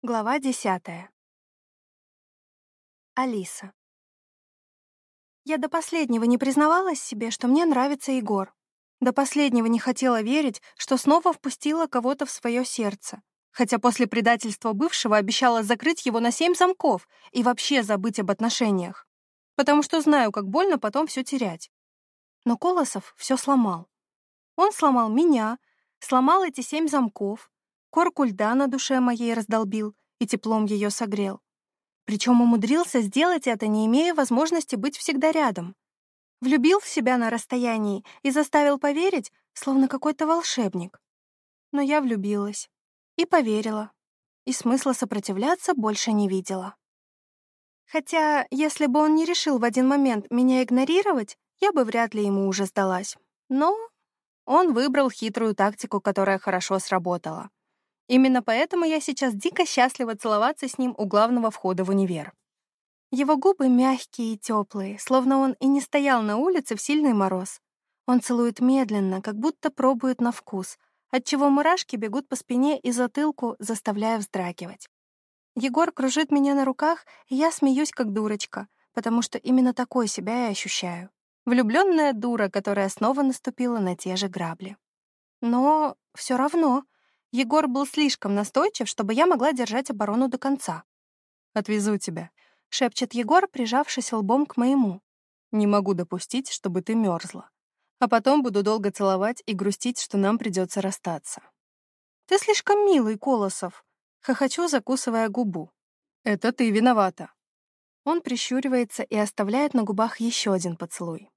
Глава десятая. Алиса. Я до последнего не признавалась себе, что мне нравится Егор. До последнего не хотела верить, что снова впустила кого-то в свое сердце. Хотя после предательства бывшего обещала закрыть его на семь замков и вообще забыть об отношениях. Потому что знаю, как больно потом все терять. Но Колосов все сломал. Он сломал меня, сломал эти семь замков, корку льда на душе моей раздолбил и теплом ее согрел. Причем умудрился сделать это, не имея возможности быть всегда рядом. Влюбил в себя на расстоянии и заставил поверить, словно какой-то волшебник. Но я влюбилась и поверила, и смысла сопротивляться больше не видела. Хотя, если бы он не решил в один момент меня игнорировать, я бы вряд ли ему уже сдалась. Но он выбрал хитрую тактику, которая хорошо сработала. Именно поэтому я сейчас дико счастлива целоваться с ним у главного входа в универ. Его губы мягкие и теплые, словно он и не стоял на улице в сильный мороз. Он целует медленно, как будто пробует на вкус, отчего мурашки бегут по спине и затылку, заставляя вздрагивать. Егор кружит меня на руках, и я смеюсь, как дурочка, потому что именно такой себя я ощущаю. Влюбленная дура, которая снова наступила на те же грабли. Но все равно Егор был слишком настойчив, чтобы я могла держать оборону до конца. «Отвезу тебя», — шепчет Егор, прижавшись лбом к моему. «Не могу допустить, чтобы ты мерзла. А потом буду долго целовать и грустить, что нам придется расстаться». «Ты слишком милый, Колосов», — хохочу, закусывая губу. «Это ты виновата». Он прищуривается и оставляет на губах еще один поцелуй.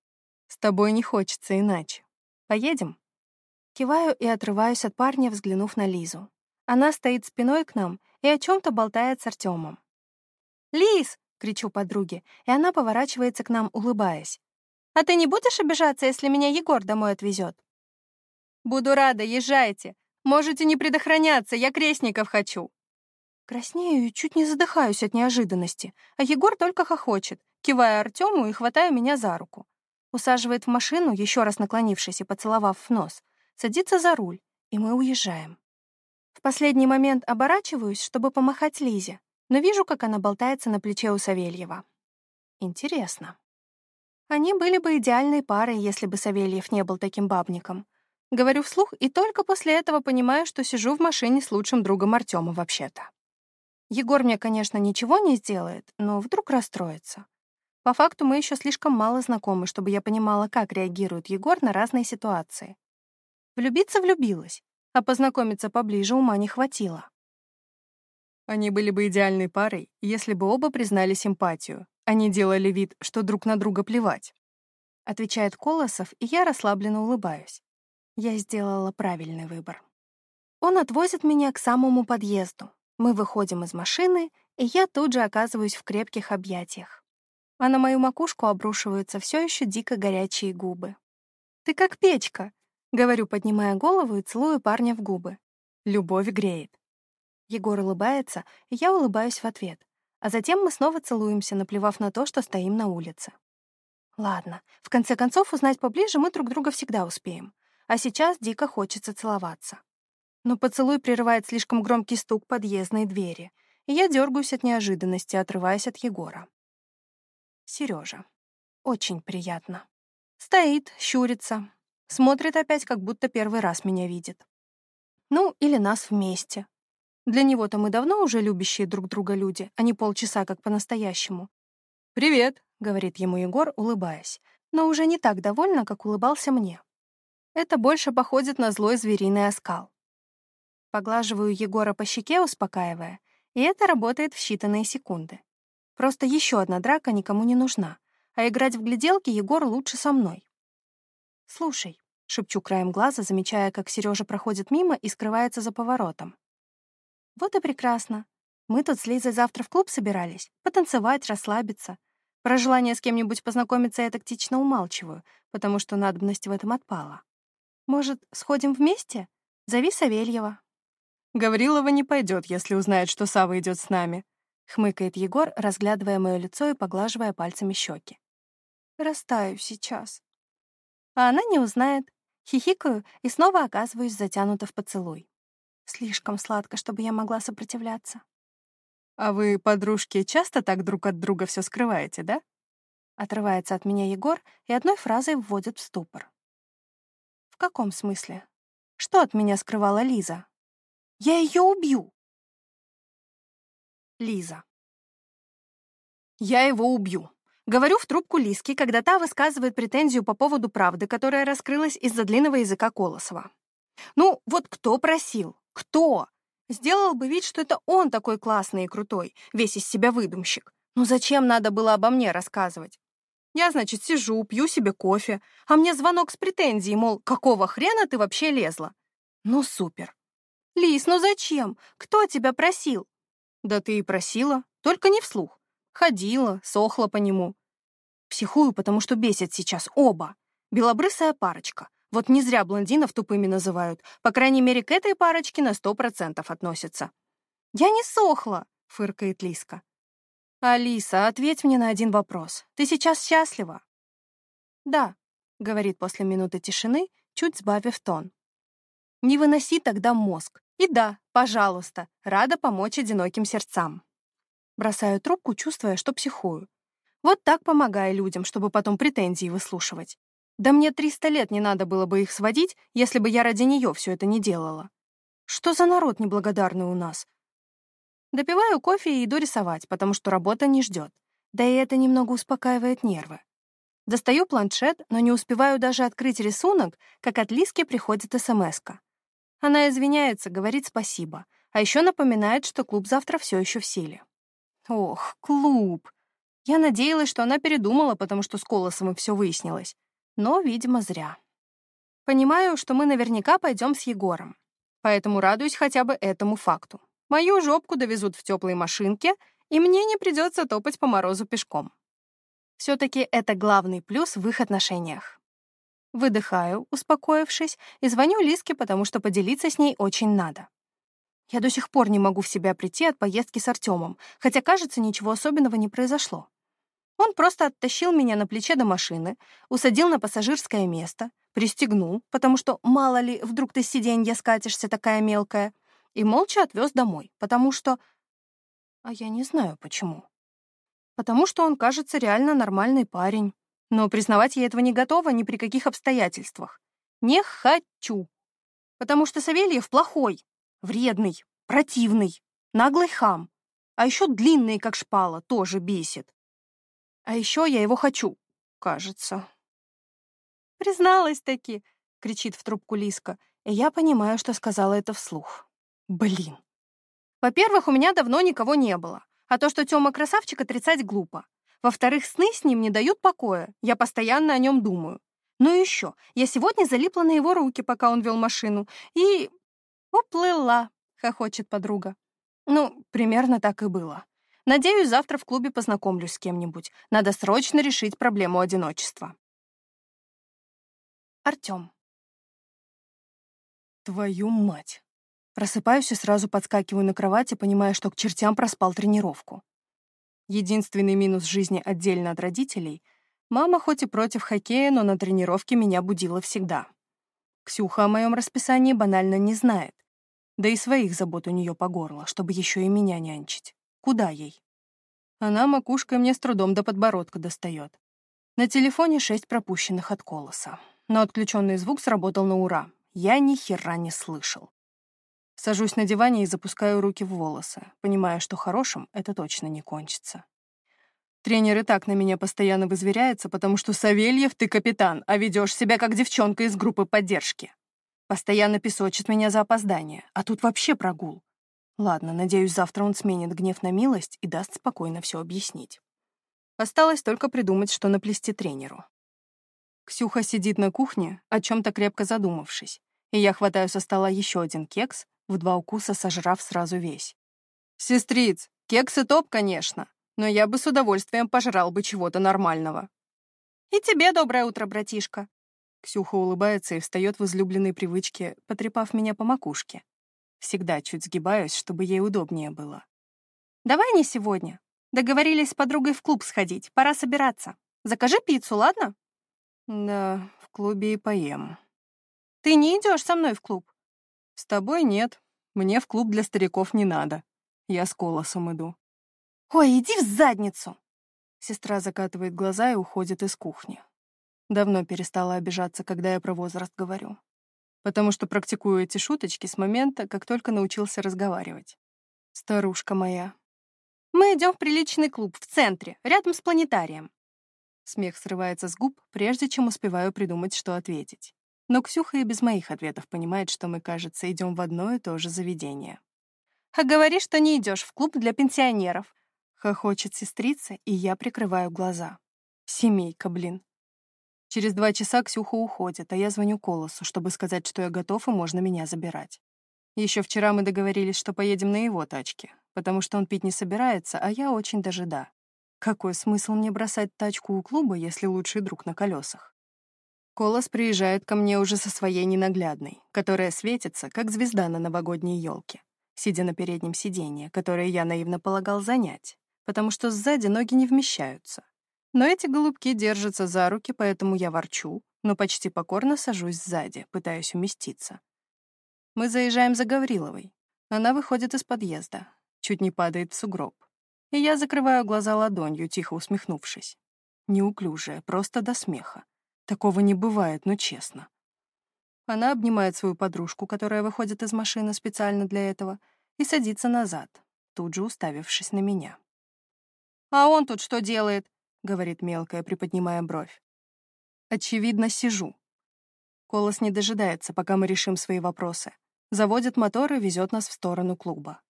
«С тобой не хочется иначе. Поедем?» Киваю и отрываюсь от парня, взглянув на Лизу. Она стоит спиной к нам и о чем то болтает с Артемом. «Лиз!» — кричу подруге, и она поворачивается к нам, улыбаясь. «А ты не будешь обижаться, если меня Егор домой отвезет?» «Буду рада, езжайте. Можете не предохраняться, я крестников хочу». Краснею и чуть не задыхаюсь от неожиданности, а Егор только хохочет, кивая Артему и хватая меня за руку. Усаживает в машину, еще раз наклонившись и поцеловав в нос, садится за руль, и мы уезжаем. В последний момент оборачиваюсь, чтобы помахать Лизе, но вижу, как она болтается на плече у Савельева. Интересно. Они были бы идеальной парой, если бы Савельев не был таким бабником. Говорю вслух, и только после этого понимаю, что сижу в машине с лучшим другом Артема вообще-то. Егор мне, конечно, ничего не сделает, но вдруг расстроится. По факту мы еще слишком мало знакомы, чтобы я понимала, как реагирует Егор на разные ситуации. Влюбиться влюбилась, а познакомиться поближе ума не хватило. Они были бы идеальной парой, если бы оба признали симпатию, не делали вид, что друг на друга плевать. Отвечает Колосов, и я расслабленно улыбаюсь. Я сделала правильный выбор. Он отвозит меня к самому подъезду. Мы выходим из машины, и я тут же оказываюсь в крепких объятиях. А на мою макушку обрушиваются все еще дико горячие губы. «Ты как печка!» Говорю, поднимая голову и целую парня в губы. Любовь греет. Егор улыбается, и я улыбаюсь в ответ. А затем мы снова целуемся, наплевав на то, что стоим на улице. Ладно, в конце концов, узнать поближе мы друг друга всегда успеем. А сейчас дико хочется целоваться. Но поцелуй прерывает слишком громкий стук подъездной двери, и я дергаюсь от неожиданности, отрываясь от Егора. Сережа. Очень приятно. Стоит, щурится, Смотрит опять, как будто первый раз меня видит. Ну, или нас вместе. Для него-то мы давно уже любящие друг друга люди, а не полчаса, как по-настоящему. «Привет», — говорит ему Егор, улыбаясь, но уже не так довольно, как улыбался мне. Это больше походит на злой звериный оскал. Поглаживаю Егора по щеке, успокаивая, и это работает в считанные секунды. Просто еще одна драка никому не нужна, а играть в гляделки Егор лучше со мной. «Слушай», — шепчу краем глаза, замечая, как Сережа проходит мимо и скрывается за поворотом. «Вот и прекрасно. Мы тут с Лизой завтра в клуб собирались, потанцевать, расслабиться. Про желание с кем-нибудь познакомиться я тактично умалчиваю, потому что надобность в этом отпала. Может, сходим вместе? Зови Савельева». «Гаврилова не пойдет, если узнает, что Сава идет с нами», — хмыкает Егор, разглядывая мое лицо и поглаживая пальцами щеки. «Растаю сейчас», а она не узнает. Хихикаю и снова оказываюсь затянута в поцелуй. Слишком сладко, чтобы я могла сопротивляться. А вы, подружки, часто так друг от друга все скрываете, да? Отрывается от меня Егор и одной фразой вводит в ступор. В каком смысле? Что от меня скрывала Лиза? Я ее убью. Лиза. Я его убью. Говорю в трубку Лиски, когда та высказывает претензию по поводу правды, которая раскрылась из-за длинного языка Колосова. Ну, вот кто просил? Кто? Сделал бы вид, что это он такой классный и крутой, весь из себя выдумщик. Ну зачем надо было обо мне рассказывать? Я, значит, сижу, пью себе кофе, а мне звонок с претензией, мол, какого хрена ты вообще лезла? Ну, супер. Лис, ну зачем? Кто тебя просил? Да ты и просила, только не вслух. Ходила, сохла по нему. Психую, потому что бесит сейчас оба. Белобрысая парочка. Вот не зря блондинов тупыми называют. По крайней мере, к этой парочке на сто процентов относятся. «Я не сохла», — фыркает Лиска. «Алиса, ответь мне на один вопрос. Ты сейчас счастлива?» «Да», — говорит после минуты тишины, чуть сбавив тон. «Не выноси тогда мозг. И да, пожалуйста, рада помочь одиноким сердцам». Бросаю трубку, чувствуя, что психую. Вот так помогая людям, чтобы потом претензии выслушивать. Да мне 300 лет не надо было бы их сводить, если бы я ради нее все это не делала. Что за народ неблагодарный у нас? Допиваю кофе и иду рисовать, потому что работа не ждет. Да и это немного успокаивает нервы. Достаю планшет, но не успеваю даже открыть рисунок, как от Лиски приходит смс -ка. Она извиняется, говорит спасибо, а еще напоминает, что клуб завтра все еще в силе. Ох, клуб. Я надеялась, что она передумала, потому что с Колосовым все выяснилось. Но, видимо, зря. Понимаю, что мы наверняка пойдем с Егором. Поэтому радуюсь хотя бы этому факту. Мою жопку довезут в теплой машинке, и мне не придется топать по морозу пешком. Все-таки это главный плюс в их отношениях. Выдыхаю, успокоившись, и звоню Лиске, потому что поделиться с ней очень надо. Я до сих пор не могу в себя прийти от поездки с Артемом, хотя, кажется, ничего особенного не произошло. Он просто оттащил меня на плече до машины, усадил на пассажирское место, пристегнул, потому что, мало ли, вдруг ты с сиденья скатишься такая мелкая, и молча отвез домой, потому что... А я не знаю, почему. Потому что он, кажется, реально нормальный парень. Но признавать я этого не готова ни при каких обстоятельствах. Не хочу. Потому что Савельев плохой, Вредный, противный, наглый хам. А еще длинный, как шпала, тоже бесит. А еще я его хочу, кажется. «Призналась-таки!» — кричит в трубку Лиска, и я понимаю, что сказала это вслух. Блин. Во-первых, у меня давно никого не было, а то, что Тёма красавчик, отрицать глупо. Во-вторых, сны с ним не дают покоя, я постоянно о нем думаю. Ну и еще, я сегодня залипла на его руки, пока он вел машину, и «Уплыла», — хохочет подруга. Ну, примерно так и было. Надеюсь, завтра в клубе познакомлюсь с кем-нибудь. Надо срочно решить проблему одиночества. Артём. Твою мать. Просыпаюсь и сразу подскакиваю на кровати, понимая, что к чертям проспал тренировку. Единственный минус жизни отдельно от родителей — мама хоть и против хоккея, но на тренировке меня будила всегда. Ксюха о моем расписании банально не знает. Да и своих забот у нее по горло, чтобы еще и меня нянчить. Куда ей? Она макушкой мне с трудом до подбородка достает. На телефоне шесть пропущенных от колоса. Но отключенный звук сработал на ура. Я ни хера не слышал. Сажусь на диване и запускаю руки в волосы, понимая, что хорошим это точно не кончится. Тренер и так на меня постоянно вызверяется, потому что Савельев ты капитан, а ведешь себя как девчонка из группы поддержки. Постоянно песочит меня за опоздание, а тут вообще прогул. Ладно, надеюсь, завтра он сменит гнев на милость и даст спокойно все объяснить. Осталось только придумать, что наплести тренеру. Ксюха сидит на кухне, о чем-то крепко задумавшись, и я хватаю со стола еще один кекс, в два укуса сожрав сразу весь. «Сестриц, кексы топ, конечно, но я бы с удовольствием пожрал бы чего-то нормального». «И тебе доброе утро, братишка», Ксюха улыбается и встает в излюбленной привычке, потрепав меня по макушке. Всегда чуть сгибаюсь, чтобы ей удобнее было. «Давай не сегодня. Договорились с подругой в клуб сходить. Пора собираться. Закажи пиццу, ладно?» «Да, в клубе и поем». «Ты не идешь со мной в клуб?» «С тобой нет. Мне в клуб для стариков не надо. Я с колосом иду. «Ой, иди в задницу!» Сестра закатывает глаза и уходит из кухни. Давно перестала обижаться, когда я про возраст говорю. Потому что практикую эти шуточки с момента, как только научился разговаривать. Старушка моя. Мы идем в приличный клуб в центре, рядом с планетарием. Смех срывается с губ, прежде чем успеваю придумать, что ответить. Но Ксюха и без моих ответов понимает, что мы, кажется, идем в одно и то же заведение. «А говори, что не идешь в клуб для пенсионеров», — хохочет сестрица, и я прикрываю глаза. Семейка, блин. Через два часа Ксюха уходит, а я звоню Колосу, чтобы сказать, что я готов и можно меня забирать. Еще вчера мы договорились, что поедем на его тачке, потому что он пить не собирается, а я очень даже да. Какой смысл мне бросать тачку у клуба, если лучший друг на колесах? Колос приезжает ко мне уже со своей ненаглядной, которая светится, как звезда на новогодней елке, сидя на переднем сиденье, которое я наивно полагал занять, потому что сзади ноги не вмещаются. Но эти голубки держатся за руки, поэтому я ворчу, но почти покорно сажусь сзади, пытаясь уместиться. Мы заезжаем за Гавриловой. Она выходит из подъезда, чуть не падает в сугроб. И я закрываю глаза ладонью, тихо усмехнувшись. Неуклюжая, просто до смеха. Такого не бывает, ну честно. Она обнимает свою подружку, которая выходит из машины специально для этого, и садится назад, тут же уставившись на меня. «А он тут что делает?» — говорит мелкая, приподнимая бровь. «Очевидно, сижу». Колос не дожидается, пока мы решим свои вопросы. Заводит мотор и везет нас в сторону клуба.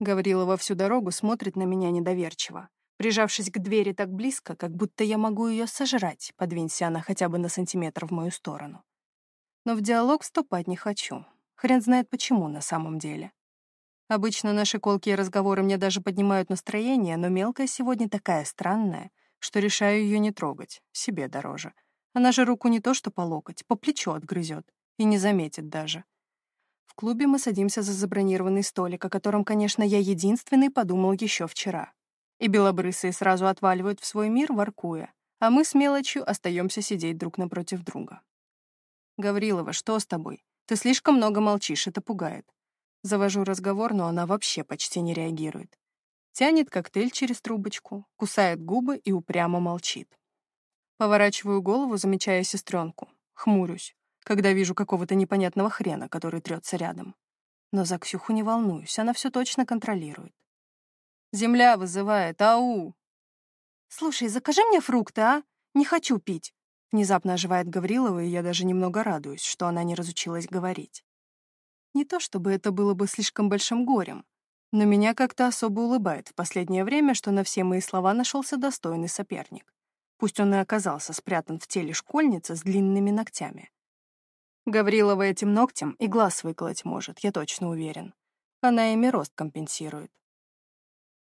Гаврилова всю дорогу смотрит на меня недоверчиво, прижавшись к двери так близко, как будто я могу ее сожрать, подвинься она хотя бы на сантиметр в мою сторону. Но в диалог вступать не хочу. Хрен знает почему на самом деле. Обычно наши колкие разговоры мне даже поднимают настроение, но мелкая сегодня такая странная, что решаю ее не трогать, себе дороже. Она же руку не то что по локоть, по плечу отгрызет. И не заметит даже. В клубе мы садимся за забронированный столик, о котором, конечно, я единственный подумал еще вчера. И белобрысые сразу отваливают в свой мир, воркуя, а мы с мелочью остаемся сидеть друг напротив друга. «Гаврилова, что с тобой? Ты слишком много молчишь, это пугает». Завожу разговор, но она вообще почти не реагирует. Тянет коктейль через трубочку, кусает губы и упрямо молчит. Поворачиваю голову, замечая сестренку. Хмурюсь, когда вижу какого-то непонятного хрена, который трется рядом. Но за Ксюху не волнуюсь, она все точно контролирует. Земля вызывает, ау!» «Слушай, закажи мне фрукты, а? Не хочу пить!» Внезапно оживает Гаврилова, и я даже немного радуюсь, что она не разучилась говорить. Не то чтобы это было бы слишком большим горем, но меня как-то особо улыбает в последнее время, что на все мои слова нашелся достойный соперник. Пусть он и оказался спрятан в теле школьницы с длинными ногтями. Гаврилова этим ногтем и глаз выколоть может, я точно уверен. Она ими рост компенсирует.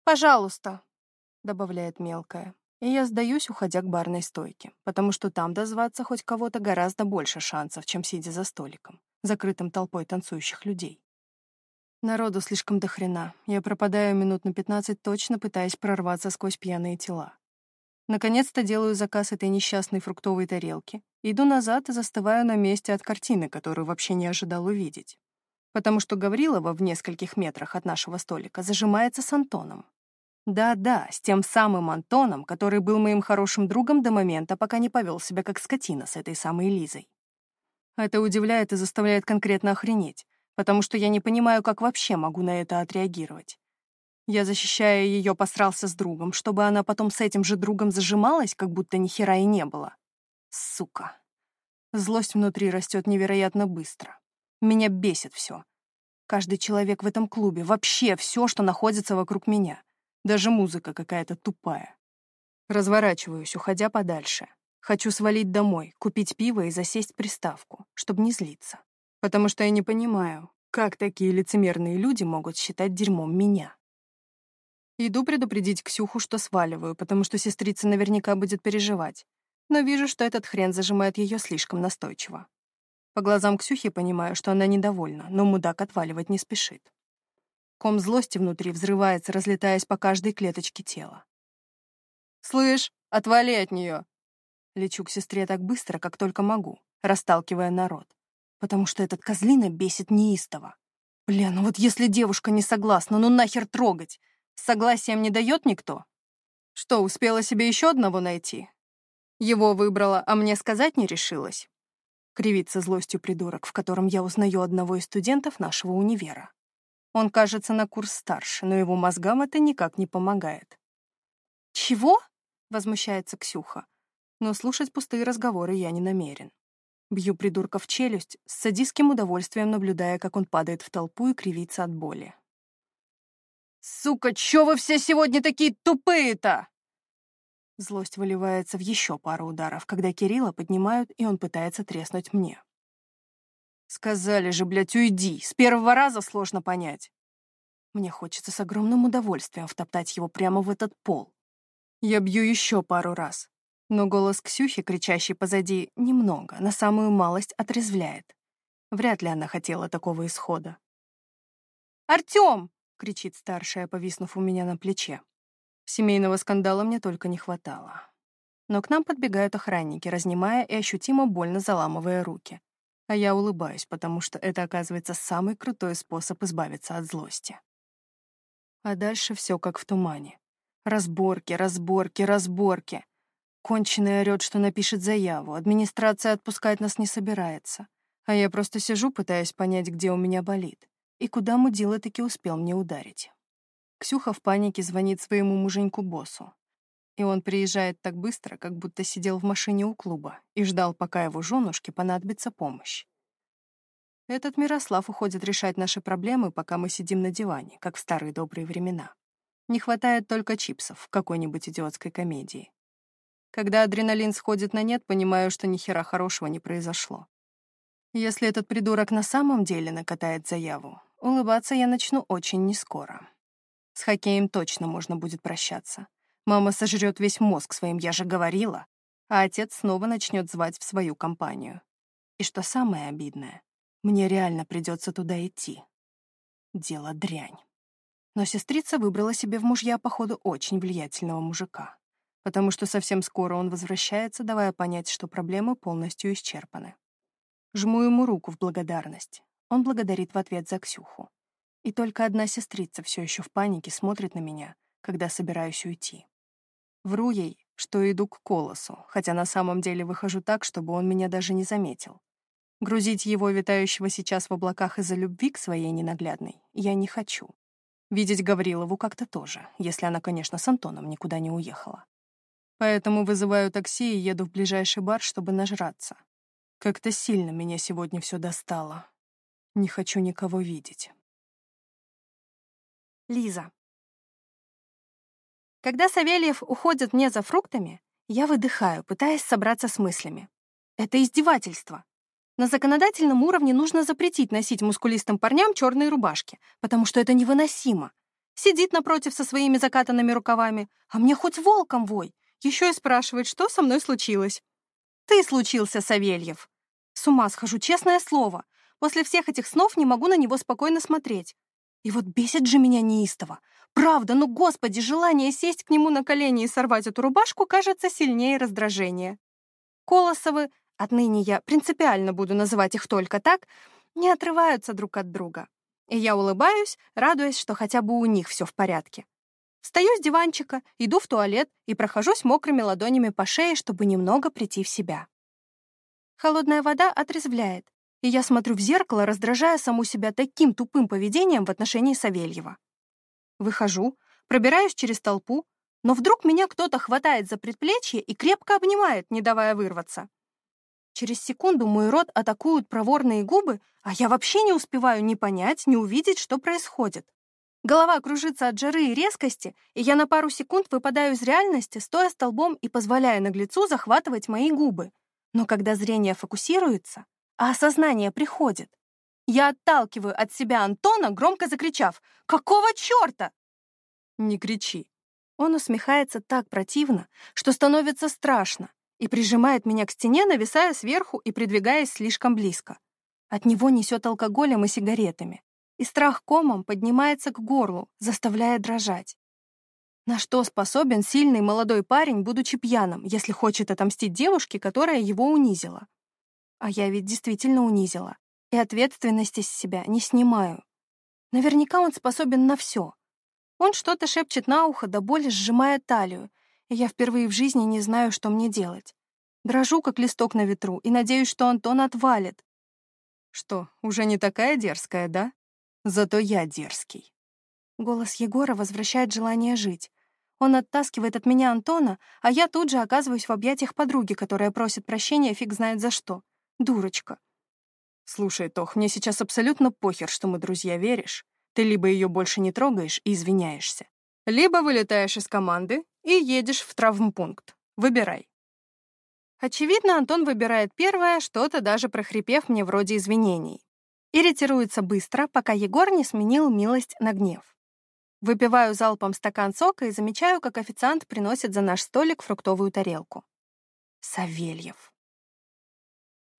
«Пожалуйста», — добавляет мелкая. И я сдаюсь, уходя к барной стойке, потому что там дозваться хоть кого-то гораздо больше шансов, чем сидя за столиком, закрытым толпой танцующих людей. Народу слишком до хрена. Я пропадаю минут на пятнадцать точно, пытаясь прорваться сквозь пьяные тела. Наконец-то делаю заказ этой несчастной фруктовой тарелки, иду назад и застываю на месте от картины, которую вообще не ожидал увидеть. Потому что Гаврилова в нескольких метрах от нашего столика зажимается с Антоном. Да-да, с тем самым Антоном, который был моим хорошим другом до момента, пока не повел себя как скотина с этой самой Лизой. Это удивляет и заставляет конкретно охренеть, потому что я не понимаю, как вообще могу на это отреагировать. Я, защищая ее, посрался с другом, чтобы она потом с этим же другом зажималась, как будто ни хера и не было. Сука. Злость внутри растет невероятно быстро. Меня бесит все. Каждый человек в этом клубе, вообще все, что находится вокруг меня. Даже музыка какая-то тупая. Разворачиваюсь, уходя подальше. Хочу свалить домой, купить пиво и засесть приставку, чтобы не злиться. Потому что я не понимаю, как такие лицемерные люди могут считать дерьмом меня. Иду предупредить Ксюху, что сваливаю, потому что сестрица наверняка будет переживать. Но вижу, что этот хрен зажимает ее слишком настойчиво. По глазам Ксюхи понимаю, что она недовольна, но мудак отваливать не спешит. Ком злости внутри взрывается, разлетаясь по каждой клеточке тела. «Слышь, отвали от нее!» Лечу к сестре так быстро, как только могу, расталкивая народ. Потому что этот козлина бесит неистово. Бля, ну вот если девушка не согласна, ну нахер трогать? С согласием не дает никто? Что, успела себе еще одного найти? Его выбрала, а мне сказать не решилась. Кривится злостью придурок, в котором я узнаю одного из студентов нашего универа. Он, кажется, на курс старше, но его мозгам это никак не помогает. «Чего?» — возмущается Ксюха. Но слушать пустые разговоры я не намерен. Бью придурка в челюсть, с садистским удовольствием наблюдая, как он падает в толпу и кривится от боли. «Сука, чё вы все сегодня такие тупые-то?» Злость выливается в еще пару ударов, когда Кирилла поднимают, и он пытается треснуть мне. «Сказали же, блядь, уйди! С первого раза сложно понять!» Мне хочется с огромным удовольствием втоптать его прямо в этот пол. Я бью еще пару раз, но голос Ксюхи, кричащий позади, немного, на самую малость отрезвляет. Вряд ли она хотела такого исхода. «Артём!» — кричит старшая, повиснув у меня на плече. Семейного скандала мне только не хватало. Но к нам подбегают охранники, разнимая и ощутимо больно заламывая руки. А я улыбаюсь, потому что это, оказывается, самый крутой способ избавиться от злости. А дальше все как в тумане. Разборки, разборки, разборки. Конченый орёт, что напишет заяву. Администрация отпускать нас не собирается. А я просто сижу, пытаясь понять, где у меня болит. И куда мудила таки успел мне ударить. Ксюха в панике звонит своему муженьку-боссу. И он приезжает так быстро, как будто сидел в машине у клуба и ждал, пока его женушке понадобится помощь. Этот Мирослав уходит решать наши проблемы, пока мы сидим на диване, как в старые добрые времена. Не хватает только чипсов в какой-нибудь идиотской комедии. Когда адреналин сходит на нет, понимаю, что ни хера хорошего не произошло. Если этот придурок на самом деле накатает заяву, улыбаться я начну очень нескоро. С хоккеем точно можно будет прощаться. Мама сожрет весь мозг своим «я же говорила», а отец снова начнет звать в свою компанию. И что самое обидное, мне реально придется туда идти. Дело дрянь. Но сестрица выбрала себе в мужья, походу, очень влиятельного мужика потому что совсем скоро он возвращается, давая понять, что проблемы полностью исчерпаны. Жму ему руку в благодарность. Он благодарит в ответ за Ксюху. И только одна сестрица все еще в панике смотрит на меня, когда собираюсь уйти. Вру ей, что иду к колосу, хотя на самом деле выхожу так, чтобы он меня даже не заметил. Грузить его, витающего сейчас в облаках из-за любви к своей ненаглядной, я не хочу. Видеть Гаврилову как-то тоже, если она, конечно, с Антоном никуда не уехала. Поэтому вызываю такси и еду в ближайший бар, чтобы нажраться. Как-то сильно меня сегодня все достало. Не хочу никого видеть. Лиза. Когда Савельев уходит мне за фруктами, я выдыхаю, пытаясь собраться с мыслями. Это издевательство. На законодательном уровне нужно запретить носить мускулистым парням черные рубашки, потому что это невыносимо. Сидит напротив со своими закатанными рукавами, а мне хоть волком вой, еще и спрашивает, что со мной случилось. Ты случился, Савельев. С ума схожу, честное слово. После всех этих снов не могу на него спокойно смотреть. И вот бесит же меня неистово. Правда, ну, господи, желание сесть к нему на колени и сорвать эту рубашку кажется сильнее раздражения. Колосовы, отныне я принципиально буду называть их только так, не отрываются друг от друга. И я улыбаюсь, радуясь, что хотя бы у них все в порядке. Встаю с диванчика, иду в туалет и прохожусь мокрыми ладонями по шее, чтобы немного прийти в себя. Холодная вода отрезвляет, и я смотрю в зеркало, раздражая саму себя таким тупым поведением в отношении Савельева. Выхожу, пробираюсь через толпу, но вдруг меня кто-то хватает за предплечье и крепко обнимает, не давая вырваться. Через секунду мой рот атакуют проворные губы, а я вообще не успеваю ни понять, ни увидеть, что происходит. Голова кружится от жары и резкости, и я на пару секунд выпадаю из реальности, стоя столбом и позволяя наглецу захватывать мои губы. Но когда зрение фокусируется, а осознание приходит, я отталкиваю от себя Антона, громко закричав «Какого черта?» «Не кричи». Он усмехается так противно, что становится страшно, и прижимает меня к стене, нависая сверху и придвигаясь слишком близко. От него несет алкоголем и сигаретами и страх комом поднимается к горлу, заставляя дрожать. На что способен сильный молодой парень, будучи пьяным, если хочет отомстить девушке, которая его унизила? А я ведь действительно унизила, и ответственности с себя не снимаю. Наверняка он способен на все. Он что-то шепчет на ухо, до боли сжимая талию, и я впервые в жизни не знаю, что мне делать. Дрожу, как листок на ветру, и надеюсь, что Антон отвалит. Что, уже не такая дерзкая, да? Зато я дерзкий. Голос Егора возвращает желание жить. Он оттаскивает от меня Антона, а я тут же оказываюсь в объятиях подруги, которая просит прощения фиг знает за что. Дурочка. Слушай, Тох, мне сейчас абсолютно похер, что мы друзья, веришь? Ты либо ее больше не трогаешь и извиняешься, либо вылетаешь из команды и едешь в травмпункт. Выбирай. Очевидно, Антон выбирает первое, что-то даже прохрипев мне вроде извинений. И ретируется быстро, пока Егор не сменил милость на гнев. Выпиваю залпом стакан сока и замечаю, как официант приносит за наш столик фруктовую тарелку. Савельев.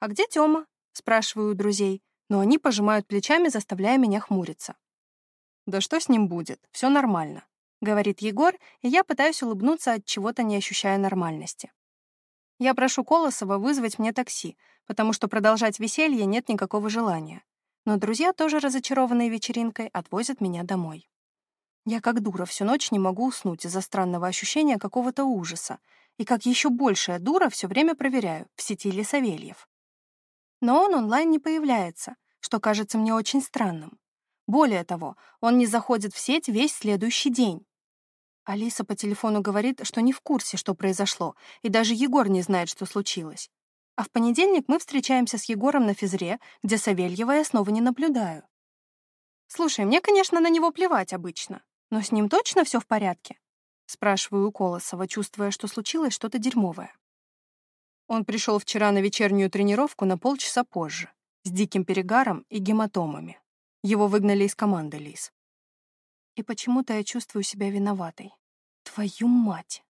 «А где Тёма?» — спрашиваю у друзей, но они пожимают плечами, заставляя меня хмуриться. «Да что с ним будет? Все нормально», — говорит Егор, и я пытаюсь улыбнуться от чего-то, не ощущая нормальности. Я прошу Колосова вызвать мне такси, потому что продолжать веселье нет никакого желания. Но друзья, тоже разочарованные вечеринкой, отвозят меня домой. Я как дура всю ночь не могу уснуть из-за странного ощущения какого-то ужаса, и как еще большая дура все время проверяю, в сети ли Савельев. Но он онлайн не появляется, что кажется мне очень странным. Более того, он не заходит в сеть весь следующий день. Алиса по телефону говорит, что не в курсе, что произошло, и даже Егор не знает, что случилось. А в понедельник мы встречаемся с Егором на физре, где Савельева я снова не наблюдаю. Слушай, мне, конечно, на него плевать обычно, но с ним точно все в порядке? Спрашиваю у Колосова, чувствуя, что случилось что-то дерьмовое. Он пришел вчера на вечернюю тренировку на полчаса позже, с диким перегаром и гематомами. Его выгнали из команды, Лис. И почему-то я чувствую себя виноватой. Твою мать!